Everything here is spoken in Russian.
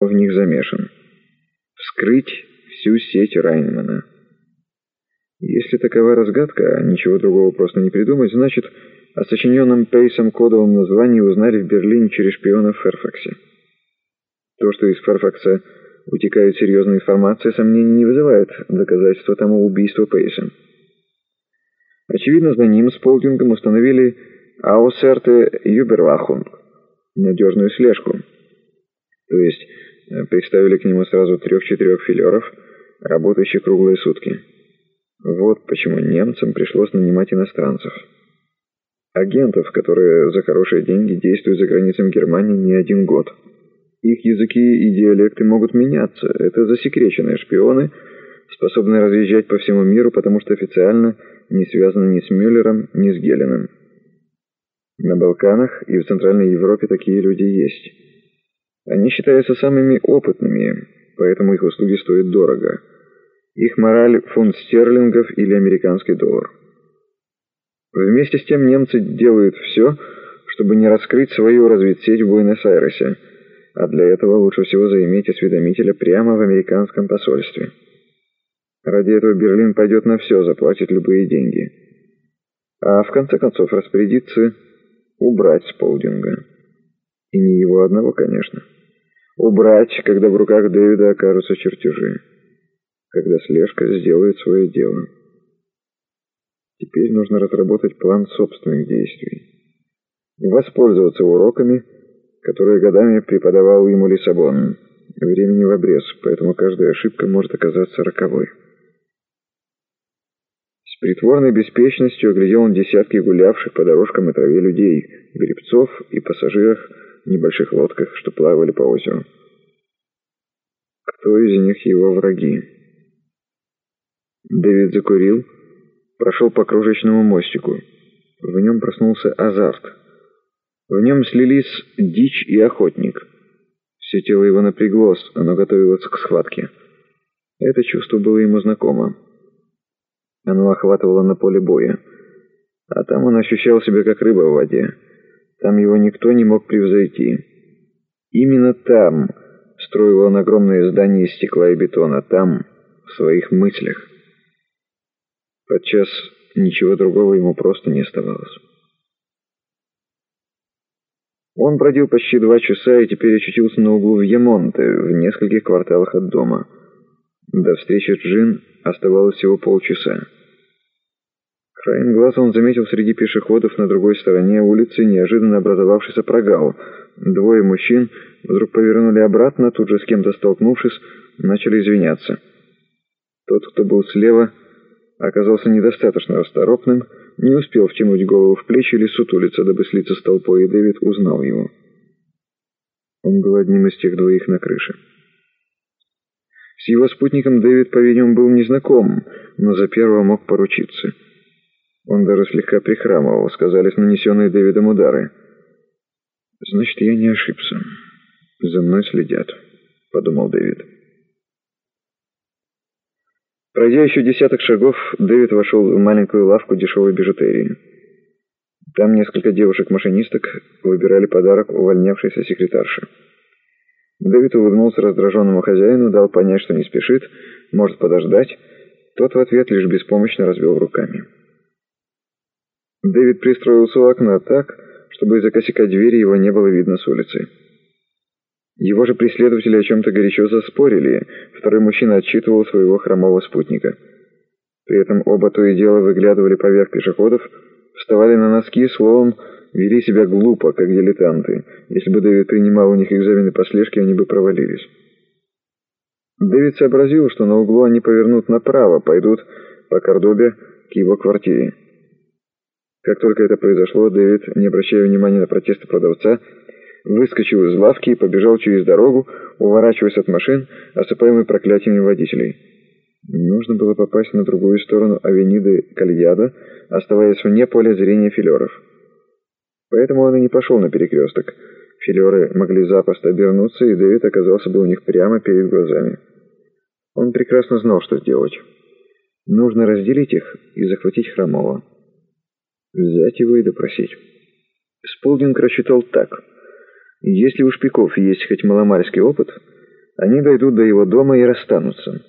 в них замешан. Вскрыть всю сеть Райнмана. Если такова разгадка, ничего другого просто не придумать, значит, о сочиненном Пейсом кодовом названии узнали в Берлине через шпиона в Ферфаксе. То, что из Ферфакса утекает серьезная информация, сомнений не вызывает доказательства тому убийства Пейсом. Очевидно, за ним с Полдингом установили Аусерте Юбервахунг, надежную слежку. То есть э, представили к нему сразу трех-четырех филеров, работающих круглые сутки. Вот почему немцам пришлось нанимать иностранцев. Агентов, которые за хорошие деньги действуют за границами Германии не один год. Их языки и диалекты могут меняться. Это засекреченные шпионы, способные разъезжать по всему миру, потому что официально не связаны ни с Мюллером, ни с Гелленом. На Балканах и в Центральной Европе такие люди есть. Они считаются самыми опытными, поэтому их услуги стоят дорого. Их мораль – фунт стерлингов или американский доллар. Вместе с тем немцы делают все, чтобы не раскрыть свою разведсеть в Буэнос-Айресе, а для этого лучше всего заиметь осведомителя прямо в американском посольстве. Ради этого Берлин пойдет на все, заплатит любые деньги. А в конце концов распорядиться убрать Сполдинга. И не его одного, конечно. Убрать, когда в руках Дэвида окажутся чертежи. Когда слежка сделает свое дело. Теперь нужно разработать план собственных действий. Воспользоваться уроками, которые годами преподавал ему Лиссабон. Времени в обрез, поэтому каждая ошибка может оказаться роковой. С притворной беспечностью оглядел он десятки гулявших по дорожкам и траве людей, гребцов и пассажиров небольших лодках, что плавали по озеру. Кто из них его враги? Дэвид закурил, прошел по кружечному мостику. В нем проснулся азарт. В нем слились дичь и охотник. Все тело его напряглось, оно готовилось к схватке. Это чувство было ему знакомо. Оно охватывало на поле боя. А там он ощущал себя как рыба в воде. Там его никто не мог превзойти. Именно там строил он огромное здание из стекла и бетона. Там, в своих мыслях. Подчас ничего другого ему просто не оставалось. Он бродил почти два часа и теперь очутился на углу в Ямонте, в нескольких кварталах от дома. До встречи Джин оставалось всего полчаса. Краем глаза он заметил среди пешеходов на другой стороне улицы неожиданно образовавшийся прогал. Двое мужчин вдруг повернули обратно, тут же с кем-то столкнувшись, начали извиняться. Тот, кто был слева, оказался недостаточно расторопным, не успел втянуть голову в плечи или сутулиться, дабы слиться с толпой, и Дэвид узнал его. Он был одним из тех двоих на крыше. С его спутником Дэвид, по-видимому, был незнаком, но за первого мог поручиться. Он даже слегка прихрамывал, сказались нанесенные Дэвидом удары. «Значит, я не ошибся. За мной следят», — подумал Дэвид. Пройдя еще десяток шагов, Дэвид вошел в маленькую лавку дешевой бижутерии. Там несколько девушек-машинисток выбирали подарок увольнявшейся секретарши. Дэвид улыбнулся раздраженному хозяину, дал понять, что не спешит, может подождать. Тот в ответ лишь беспомощно развел руками. Дэвид пристроился у окна так, чтобы из-за косяка двери его не было видно с улицы. Его же преследователи о чем-то горячо заспорили. Второй мужчина отчитывал своего хромого спутника. При этом оба то и дело выглядывали поверх пешеходов, вставали на носки, словом, вели себя глупо, как дилетанты. Если бы Дэвид принимал у них экзамены по слежке, они бы провалились. Дэвид сообразил, что на углу они повернут направо, пойдут по Кордобе к его квартире. Как только это произошло, Дэвид, не обращая внимания на протесты продавца, выскочил из лавки и побежал через дорогу, уворачиваясь от машин, осыпаемый проклятиями водителей. Нужно было попасть на другую сторону авениды Кальяда, оставаясь вне поля зрения филеров. Поэтому он и не пошел на перекресток. Филеры могли запросто обернуться, и Дэвид оказался бы у них прямо перед глазами. Он прекрасно знал, что сделать. Нужно разделить их и захватить Хромова. Взять его и допросить. Сполдинг рассчитал так — если у шпиков есть хоть маломальский опыт, Они дойдут до его дома и расстанутся.